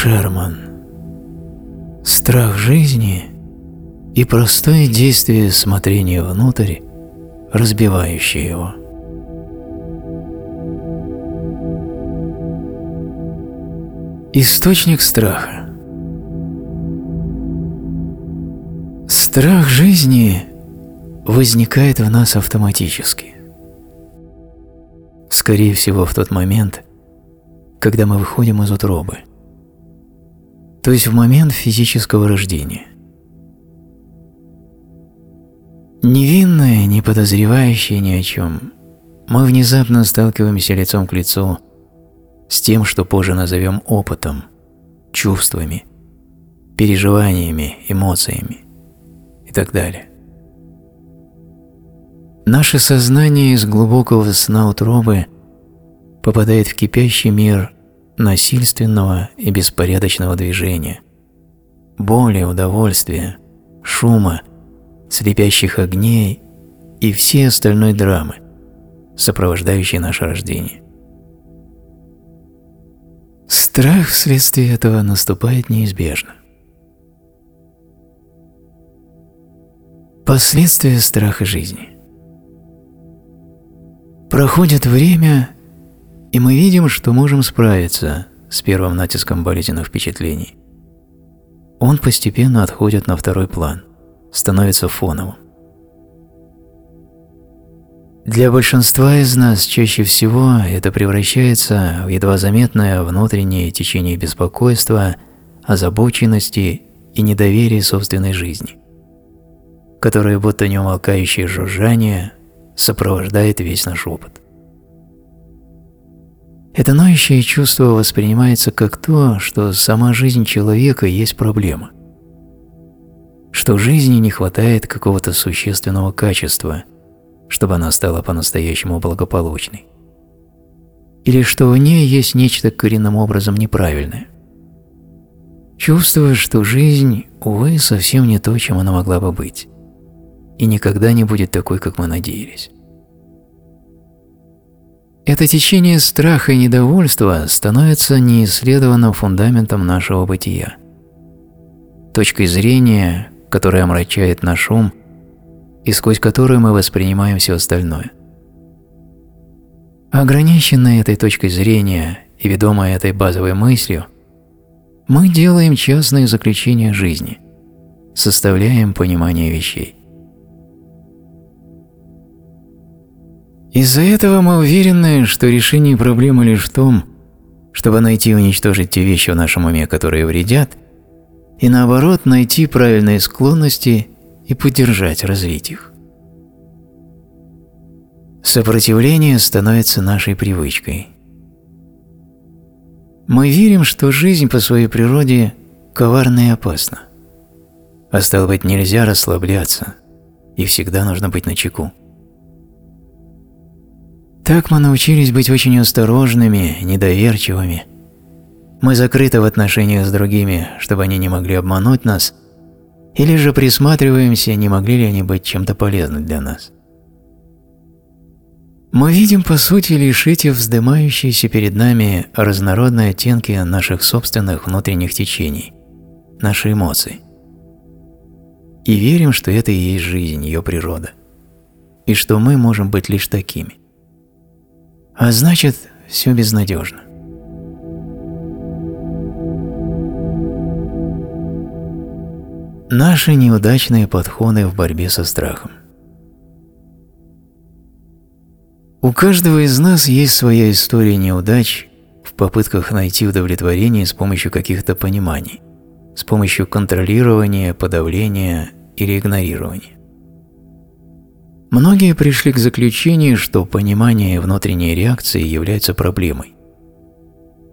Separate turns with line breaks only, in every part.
Шерман. Страх жизни и простое действие смотрения внутрь, разбивающее его. Источник страха. Страх жизни возникает в нас автоматически. Скорее всего, в тот момент, когда мы выходим из утробы, то есть в момент физического рождения. Невинные, не подозревающие ни о чем, мы внезапно сталкиваемся лицом к лицу с тем, что позже назовем опытом, чувствами, переживаниями, эмоциями и так далее. Наше сознание из глубокого сна утробы попадает в кипящий мир насильственного и беспорядочного движения, боли, удовольствия, шума, слепящих огней и всей остальной драмы, сопровождающей наше рождение. Страх вследствие этого наступает неизбежно. Последствия страха жизни. Проходит время, и мы видим, что можем справиться с первым натиском болезненных впечатлений. Он постепенно отходит на второй план, становится фоновым. Для большинства из нас чаще всего это превращается в едва заметное внутреннее течение беспокойства, озабоченности и недоверия собственной жизни, которое будто неумолкающее жужжание сопровождает весь наш опыт. Это ноющее чувство воспринимается как то, что сама жизнь человека есть проблема, что жизни не хватает какого-то существенного качества – чтобы она стала по-настоящему благополучной. Или что в ней есть нечто коренным образом неправильное. Чувствуешь, что жизнь, увы, совсем не то, чем она могла бы быть, и никогда не будет такой, как мы надеялись. Это течение страха и недовольства становится неисследованным фундаментом нашего бытия, точкой зрения, которая омрачает наш ум и сквозь которую мы воспринимаем все остальное. Ограниченные этой точкой зрения и ведомые этой базовой мыслью, мы делаем частные заключения жизни, составляем понимание вещей. Из-за этого мы уверены, что решение проблемы лишь в том, чтобы найти и уничтожить те вещи в нашем уме, которые вредят, и наоборот найти правильные склонности и поддержать развить их. Сопротивление становится нашей привычкой. Мы верим, что жизнь по своей природе коварна и опасна. А стало быть, нельзя расслабляться, и всегда нужно быть начеку. Так мы научились быть очень осторожными, недоверчивыми. Мы закрыты в отношениях с другими, чтобы они не могли обмануть нас – или же присматриваемся, не могли ли они быть чем-то полезны для нас. Мы видим по сути лишь эти вздымающиеся перед нами разнородные оттенки наших собственных внутренних течений, наши эмоции. И верим, что это и есть жизнь, ее природа, и что мы можем быть лишь такими. А значит, все безнадежно. Наши неудачные подходы в борьбе со страхом. У каждого из нас есть своя история неудач в попытках найти удовлетворение с помощью каких-то пониманий, с помощью контролирования, подавления или игнорирования. Многие пришли к заключению, что понимание внутренней реакции является проблемой.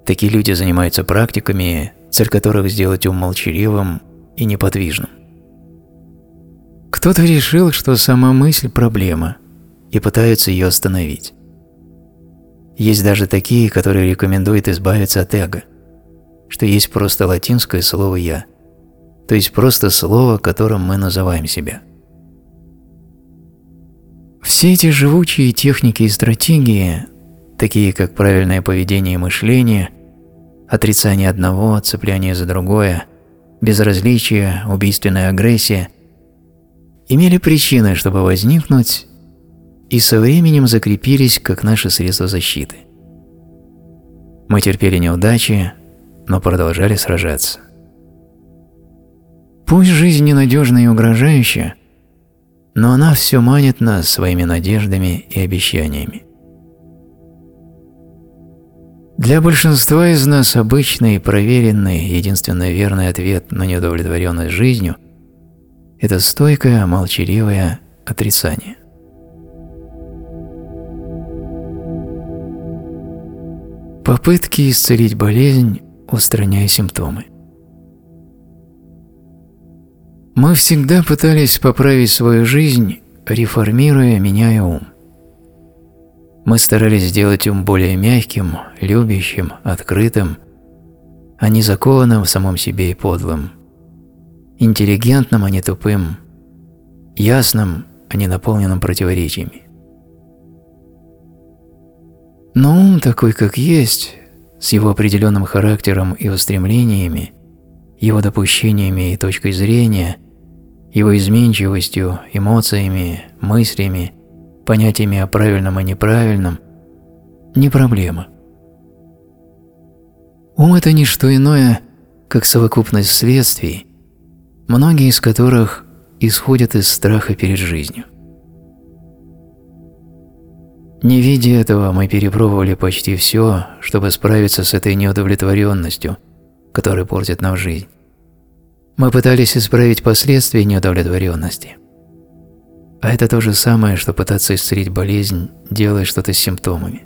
Такие люди занимаются практиками, цель которых сделать ум молчаливым и неподвижным. Кто-то решил, что сама мысль – проблема, и пытается ее остановить. Есть даже такие, которые рекомендуют избавиться от эго, что есть просто латинское слово «я», то есть просто слово, которым мы называем себя. Все эти живучие техники и стратегии, такие как правильное поведение и мышление, отрицание одного, цепляние за другое, безразличие, убийственная агрессия имели причины, чтобы возникнуть и со временем закрепились как наши средства защиты. Мы терпели неудачи, но продолжали сражаться. Пусть жизнь ненадежна и угрожающая, но она все манит нас своими надеждами и обещаниями. Для большинства из нас обычный, проверенный, единственно верный ответ на неудовлетворенность жизнью – это стойкое, молчаливое отрицание. Попытки исцелить болезнь, устраняя симптомы. Мы всегда пытались поправить свою жизнь, реформируя, меняя ум. Мы старались сделать ум более мягким, любящим, открытым, а не закованным в самом себе и подлым, интеллигентным, а не тупым, ясным, а не наполненным противоречиями. Но ум такой, как есть, с его определенным характером и устремлениями, его допущениями и точкой зрения, его изменчивостью, эмоциями, мыслями – понятиями о правильном и неправильном, не проблема. Ум – это не что иное, как совокупность следствий, многие из которых исходят из страха перед жизнью. Не видя этого, мы перепробовали почти все, чтобы справиться с этой неудовлетворенностью, которая портит нам жизнь. Мы пытались исправить последствия неудовлетворенности – а это то же самое, что пытаться исцелить болезнь, делая что-то с симптомами.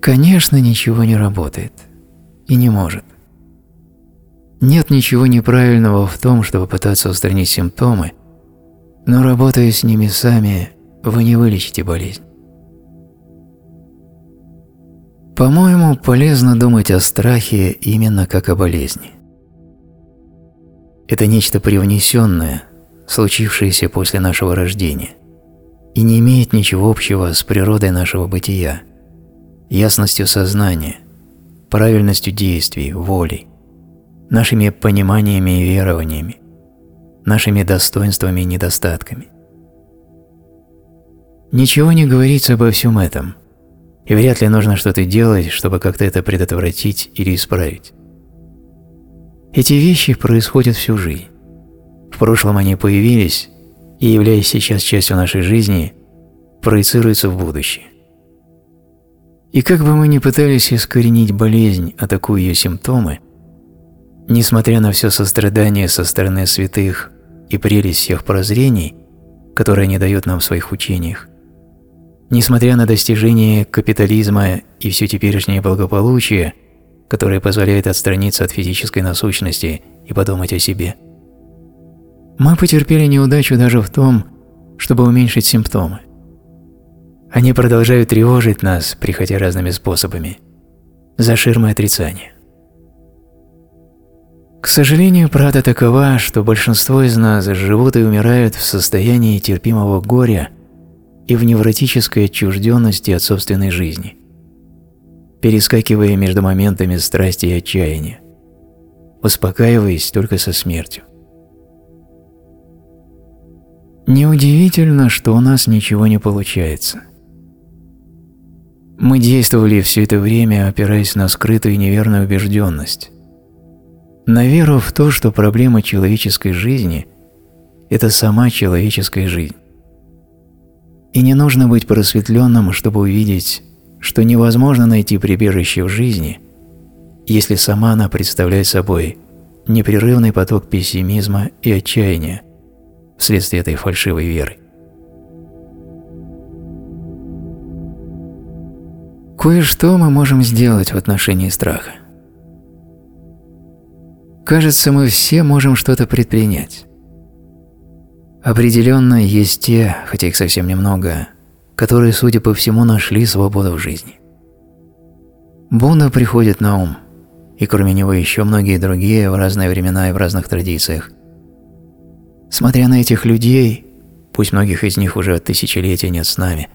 Конечно, ничего не работает. И не может. Нет ничего неправильного в том, чтобы пытаться устранить симптомы, но работая с ними сами, вы не вылечите болезнь. По-моему, полезно думать о страхе именно как о болезни. Это нечто привнесенное, случившееся после нашего рождения, и не имеет ничего общего с природой нашего бытия, ясностью сознания, правильностью действий, волей, нашими пониманиями и верованиями, нашими достоинствами и недостатками. Ничего не говорится обо всем этом, и вряд ли нужно что-то делать, чтобы как-то это предотвратить или исправить. Эти вещи происходят всю жизнь. В прошлом они появились и, являясь сейчас частью нашей жизни, проецируются в будущее. И как бы мы ни пытались искоренить болезнь, атакуя ее симптомы, несмотря на все сострадание со стороны святых и прелесть всех прозрений, которые они дают нам в своих учениях, несмотря на достижение капитализма и все теперешнее благополучие, которое позволяет отстраниться от физической насущности и подумать о себе – мы потерпели неудачу даже в том, чтобы уменьшить симптомы. Они продолжают тревожить нас, приходя разными способами, за ширмой отрицания. К сожалению, правда такова, что большинство из нас живут и умирают в состоянии терпимого горя и в невротической отчужденности от собственной жизни, перескакивая между моментами страсти и отчаяния, успокаиваясь только со смертью. Неудивительно, что у нас ничего не получается. Мы действовали все это время, опираясь на скрытую неверную убежденность. На веру в то, что проблема человеческой жизни – это сама человеческая жизнь. И не нужно быть просветленным, чтобы увидеть, что невозможно найти прибежище в жизни, если сама она представляет собой непрерывный поток пессимизма и отчаяния, вследствие этой фальшивой веры. Кое-что мы можем сделать в отношении страха. Кажется, мы все можем что-то предпринять. Определенно есть те, хотя их совсем немного, которые, судя по всему, нашли свободу в жизни. Будда приходит на ум, и кроме него еще многие другие в разные времена и в разных традициях – Смотря на этих людей, пусть многих из них уже тысячелетия нет с нами,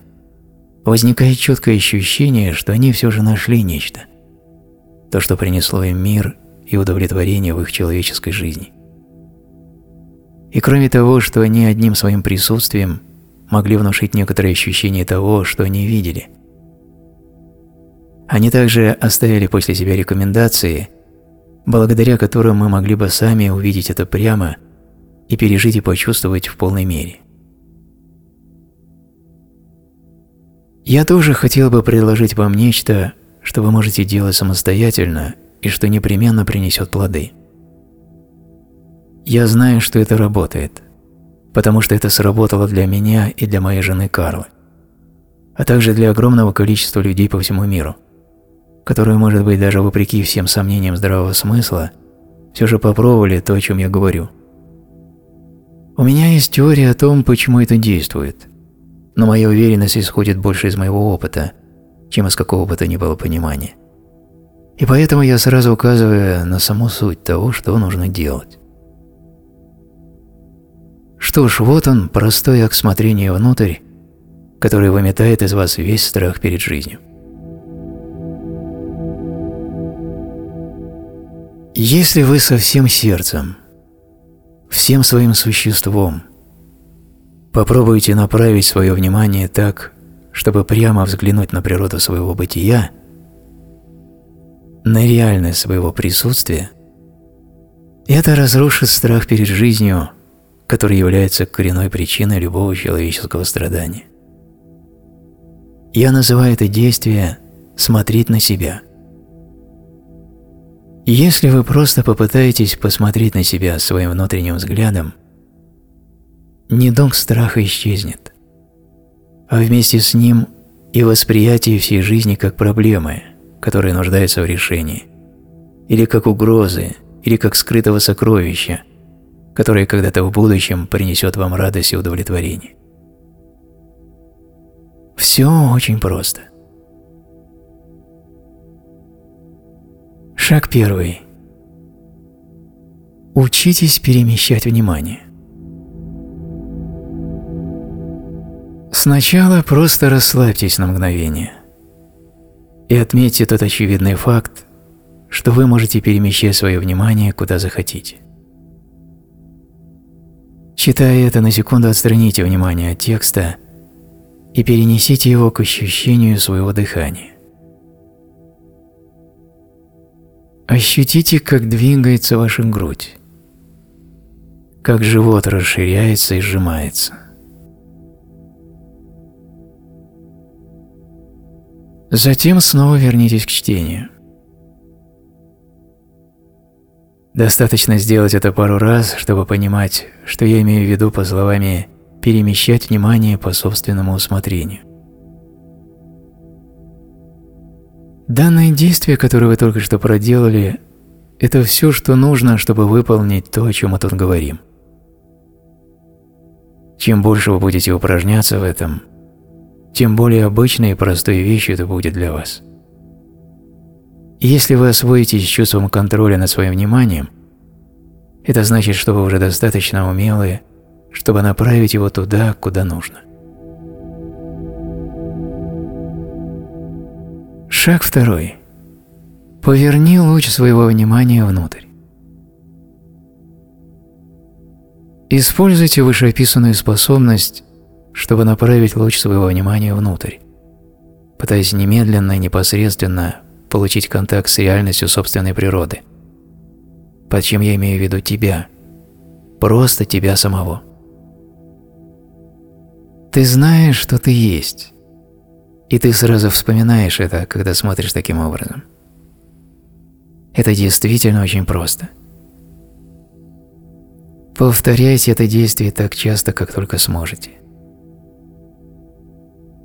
возникает четкое ощущение, что они все же нашли нечто, то, что принесло им мир и удовлетворение в их человеческой жизни. И кроме того, что они одним своим присутствием могли внушить некоторые ощущения того, что они видели. Они также оставили после себя рекомендации, благодаря которым мы могли бы сами увидеть это прямо и пережить и почувствовать в полной мере. Я тоже хотел бы предложить вам нечто, что вы можете делать самостоятельно и что непременно принесет плоды. Я знаю, что это работает, потому что это сработало для меня и для моей жены Карлы, а также для огромного количества людей по всему миру, которые, может быть, даже вопреки всем сомнениям здравого смысла, все же попробовали то, о чем я говорю. У меня есть теория о том, почему это действует – но моя уверенность исходит больше из моего опыта, чем из какого бы то ни было понимания. И поэтому я сразу указываю на саму суть того, что нужно делать. Что ж, вот он, простой акт смотрения внутрь, который выметает из вас весь страх перед жизнью. Если вы со всем сердцем, всем своим существом – Попробуйте направить свое внимание так, чтобы прямо взглянуть на природу своего бытия, на реальность своего присутствия. Это разрушит страх перед жизнью, который является коренной причиной любого человеческого страдания. Я называю это действие «смотреть на себя». Если вы просто попытаетесь посмотреть на себя своим внутренним взглядом – недуг страха исчезнет, а вместе с ним и восприятие всей жизни как проблемы, которые нуждаются в решении, или как угрозы, или как скрытого сокровища, которое когда-то в будущем принесет вам радость и удовлетворение. Все очень просто. Шаг первый. Учитесь перемещать внимание. Сначала просто расслабьтесь на мгновение и отметьте тот очевидный факт, что вы можете перемещать свое внимание куда захотите. Читая это, на секунду отстраните внимание от текста и перенесите его к ощущению своего дыхания. Ощутите, как двигается ваша грудь, как живот расширяется и сжимается. Затем снова вернитесь к чтению. Достаточно сделать это пару раз, чтобы понимать, что я имею в виду по словами «перемещать внимание по собственному усмотрению». Данное действие, которое вы только что проделали, это все, что нужно, чтобы выполнить то, о чем мы тут говорим. Чем больше вы будете упражняться в этом – тем более обычной и простой вещью это будет для вас. Если вы освоитесь чувством контроля над своим вниманием, это значит, что вы уже достаточно умелые, чтобы направить его туда, куда нужно. Шаг второй. Поверни луч своего внимания внутрь. Используйте вышеописанную способность чтобы направить луч своего внимания внутрь, пытаясь немедленно и непосредственно получить контакт с реальностью собственной природы. Под чем я имею в виду тебя, просто тебя самого. Ты знаешь, что ты есть, и ты сразу вспоминаешь это, когда смотришь таким образом. Это действительно очень просто. Повторяйте это действие так часто, как только сможете.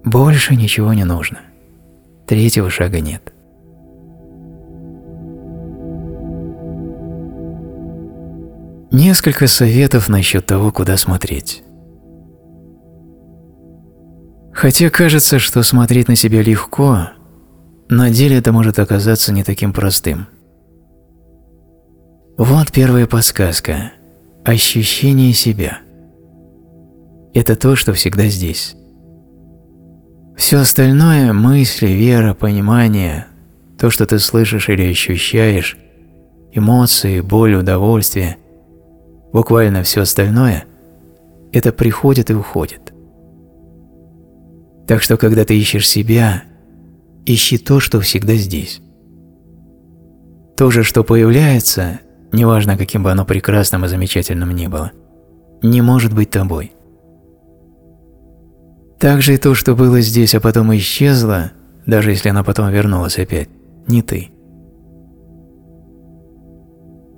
Больше ничего не нужно. Третьего шага нет. Несколько советов насчет того, куда смотреть. Хотя кажется, что смотреть на себя легко, на деле это может оказаться не таким простым. Вот первая подсказка – ощущение себя. Это то, что всегда здесь. Все остальное – мысли, вера, понимание, то, что ты слышишь или ощущаешь, эмоции, боль, удовольствие, буквально все остальное, это приходит и уходит. Так что, когда ты ищешь себя, ищи то, что всегда здесь. То же, что появляется, неважно, каким бы оно прекрасным и замечательным ни было, не может быть тобой. Также и то, что было здесь, а потом исчезло, даже если оно потом вернулось опять, не ты.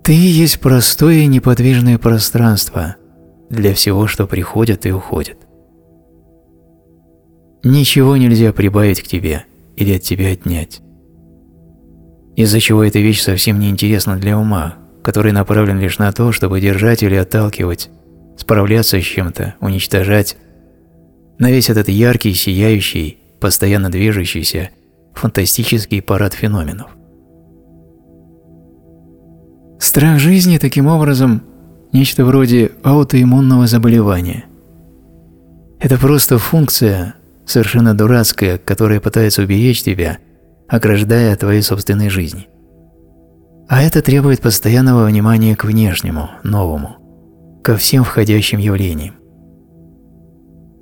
Ты есть простое неподвижное пространство для всего, что приходит и уходит. Ничего нельзя прибавить к тебе или от тебя отнять. Из-за чего эта вещь совсем не интересна для ума, который направлен лишь на то, чтобы держать или отталкивать, справляться с чем-то, уничтожать, на весь этот яркий, сияющий, постоянно движущийся, фантастический парад феноменов. Страх жизни таким образом нечто вроде аутоиммунного заболевания. Это просто функция, совершенно дурацкая, которая пытается уберечь тебя, ограждая твоей собственной жизни. А это требует постоянного внимания к внешнему, новому, ко всем входящим явлениям.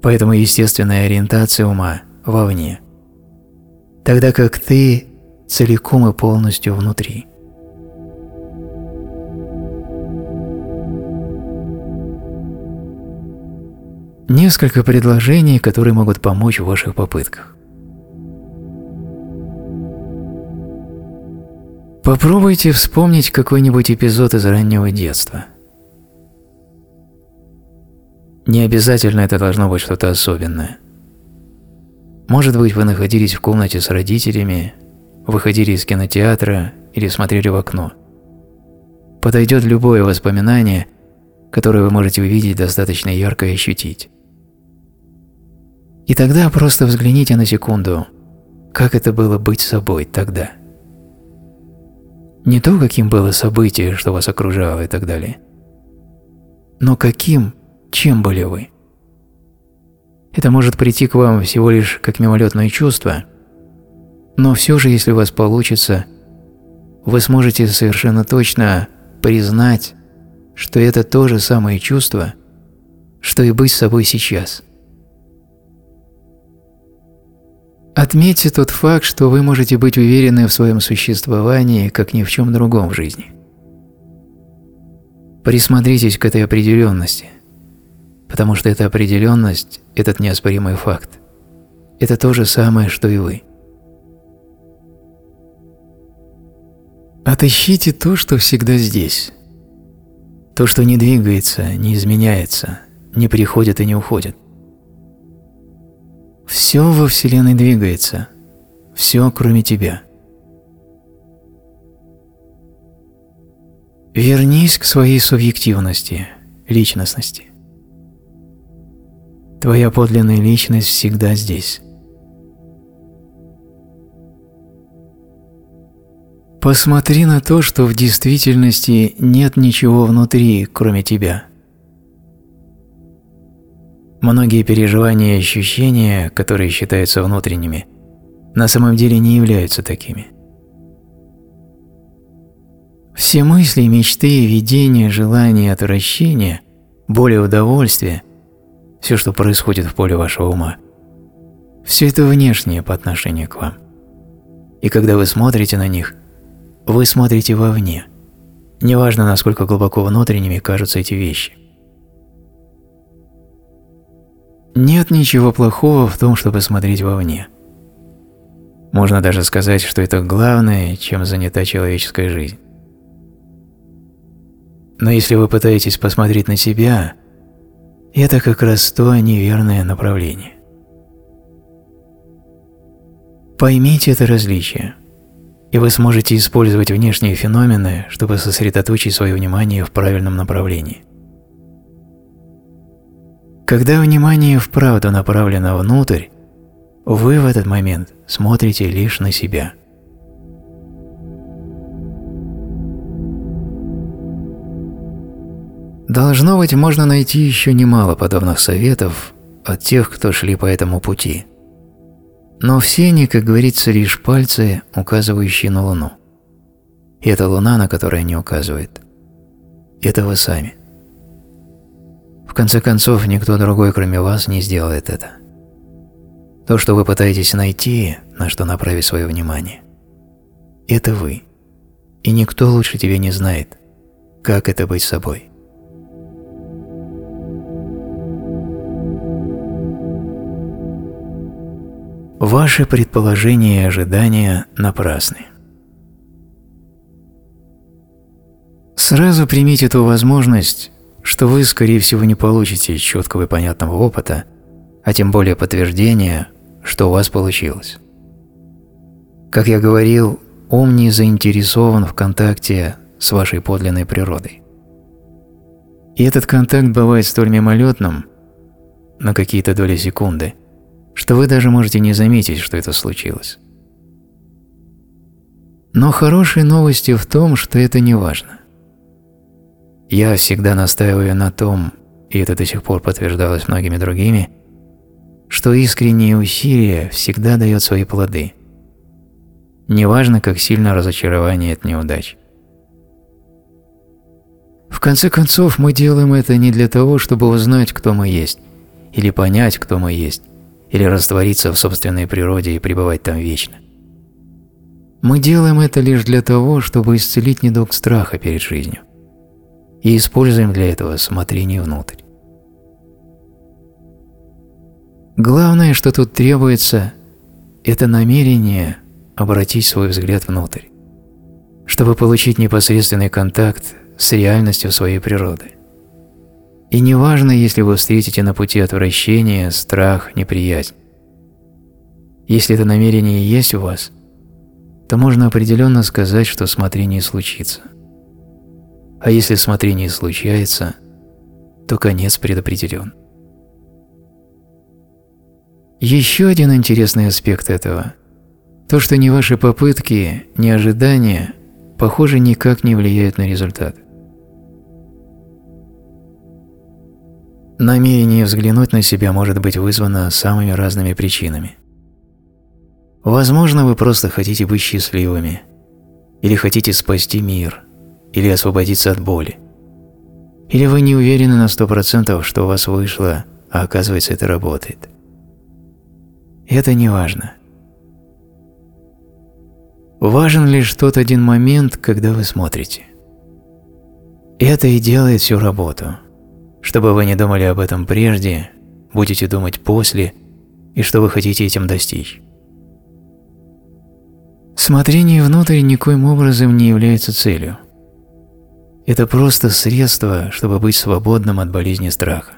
Поэтому естественная ориентация ума вовне, тогда как ты целиком и полностью внутри. Несколько предложений, которые могут помочь в ваших попытках. Попробуйте вспомнить какой-нибудь эпизод из раннего детства. Не обязательно это должно быть что-то особенное. Может быть, вы находились в комнате с родителями, выходили из кинотеатра или смотрели в окно. Подойдет любое воспоминание, которое вы можете увидеть достаточно ярко и ощутить. И тогда просто взгляните на секунду, как это было быть собой тогда. Не то, каким было событие, что вас окружало и так далее, но каким чем были вы? Это может прийти к вам всего лишь как мимолетное чувство, но все же, если у вас получится, вы сможете совершенно точно признать, что это то же самое чувство, что и быть собой сейчас. Отметьте тот факт, что вы можете быть уверены в своем существовании, как ни в чем другом в жизни. Присмотритесь к этой определенности – потому что эта определенность – этот неоспоримый факт. Это то же самое, что и вы. Отыщите то, что всегда здесь. То, что не двигается, не изменяется, не приходит и не уходит. Все во Вселенной двигается, все кроме тебя. Вернись к своей субъективности, личностности. Твоя подлинная личность всегда здесь. Посмотри на то, что в действительности нет ничего внутри, кроме тебя. Многие переживания и ощущения, которые считаются внутренними, на самом деле не являются такими. Все мысли, мечты, видения, желания, отвращения, боль и удовольствие – все, что происходит в поле вашего ума, все это внешнее по отношению к вам. И когда вы смотрите на них, вы смотрите вовне. Неважно, насколько глубоко внутренними кажутся эти вещи. Нет ничего плохого в том, чтобы смотреть вовне. Можно даже сказать, что это главное, чем занята человеческая жизнь. Но если вы пытаетесь посмотреть на себя, это как раз то неверное направление. Поймите это различие, и вы сможете использовать внешние феномены, чтобы сосредоточить свое внимание в правильном направлении. Когда внимание вправду направлено внутрь, вы в этот момент смотрите лишь на себя – Должно быть, можно найти еще немало подобных советов от тех, кто шли по этому пути. Но все они, как говорится, лишь пальцы, указывающие на Луну. И это Луна, на которой они указывают. Это вы сами. В конце концов, никто другой, кроме вас, не сделает это. То, что вы пытаетесь найти, на что направить свое внимание, это вы. И никто лучше тебя не знает, как это быть собой. Ваши предположения и ожидания напрасны. Сразу примите ту возможность, что вы, скорее всего, не получите четкого и понятного опыта, а тем более подтверждения, что у вас получилось. Как я говорил, ум не заинтересован в контакте с вашей подлинной природой. И этот контакт бывает столь мимолетным, на какие-то доли секунды, что вы даже можете не заметить, что это случилось. Но хорошей новостью в том, что это не важно. Я всегда настаиваю на том, и это до сих пор подтверждалось многими другими, что искренние усилия всегда дают свои плоды. Неважно, как сильно разочарование от неудач. В конце концов, мы делаем это не для того, чтобы узнать, кто мы есть, или понять, кто мы есть, или раствориться в собственной природе и пребывать там вечно. Мы делаем это лишь для того, чтобы исцелить недуг страха перед жизнью. И используем для этого смотрение внутрь. Главное, что тут требуется, это намерение обратить свой взгляд внутрь, чтобы получить непосредственный контакт с реальностью своей природы. И неважно, если вы встретите на пути отвращение, страх, неприязнь. Если это намерение есть у вас, то можно определенно сказать, что смотрение случится. А если смотрение случается, то конец предопределен. Еще один интересный аспект этого – то, что ни ваши попытки, ни ожидания, похоже, никак не влияют на результат. Намерение взглянуть на себя может быть вызвано самыми разными причинами. Возможно, вы просто хотите быть счастливыми, или хотите спасти мир, или освободиться от боли. Или вы не уверены на сто процентов, что у вас вышло, а оказывается это работает. Это не важно. Важен лишь тот один момент, когда вы смотрите. Это и делает всю работу – чтобы вы не думали об этом прежде, будете думать после, и что вы хотите этим достичь. Смотрение внутрь никоим образом не является целью. Это просто средство, чтобы быть свободным от болезни страха.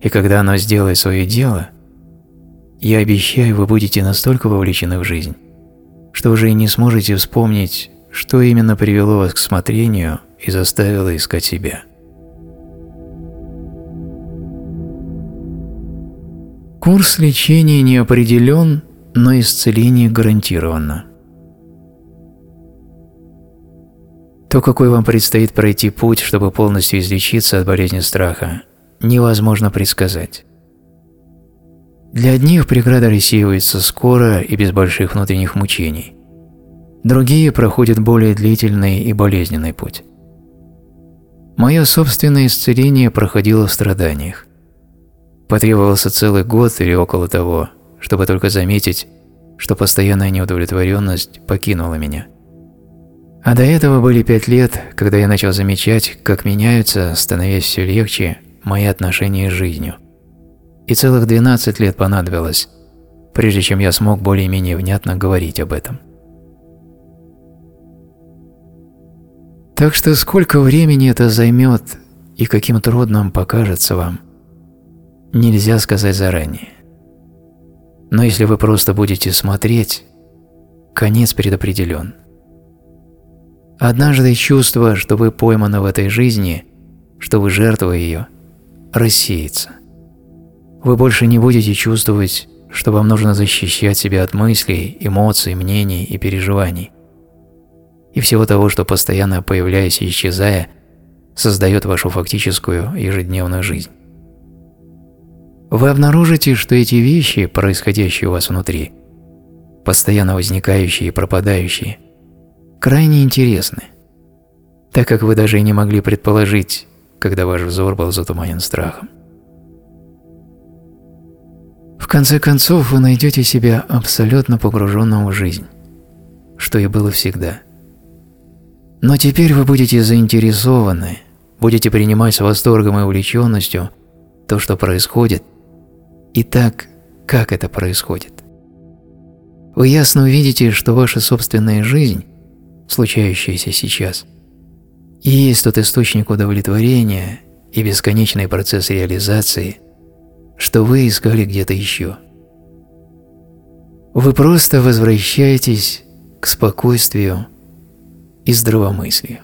И когда оно сделает свое дело, я обещаю, вы будете настолько вовлечены в жизнь, что уже и не сможете вспомнить, что именно привело вас к смотрению и заставило искать себя. Курс лечения не определен, но исцеление гарантировано. То, какой вам предстоит пройти путь, чтобы полностью излечиться от болезни страха, невозможно предсказать. Для одних преграда рассеивается скоро и без больших внутренних мучений. Другие проходят более длительный и болезненный путь. Мое собственное исцеление проходило в страданиях. Потребовался целый год или около того, чтобы только заметить, что постоянная неудовлетворенность покинула меня. А до этого были пять лет, когда я начал замечать, как меняются, становясь все легче, мои отношения с жизнью. И целых 12 лет понадобилось, прежде чем я смог более-менее внятно говорить об этом. Так что сколько времени это займет и каким трудным покажется вам – нельзя сказать заранее. Но если вы просто будете смотреть, конец предопределен. Однажды чувство, что вы пойманы в этой жизни, что вы жертва ее, рассеется. Вы больше не будете чувствовать, что вам нужно защищать себя от мыслей, эмоций, мнений и переживаний. И всего того, что постоянно появляясь и исчезая, создает вашу фактическую ежедневную жизнь. вы обнаружите, что эти вещи, происходящие у вас внутри, постоянно возникающие и пропадающие, крайне интересны, так как вы даже и не могли предположить, когда ваш взор был затуманен страхом. В конце концов, вы найдете себя абсолютно погруженным в жизнь, что и было всегда. Но теперь вы будете заинтересованы, будете принимать с восторгом и увлеченностью то, что происходит, и так, как это происходит. Вы ясно увидите, что ваша собственная жизнь, случающаяся сейчас, и есть тот источник удовлетворения и бесконечный процесс реализации – что вы искали где-то еще. Вы просто возвращаетесь к спокойствию и здравомыслию.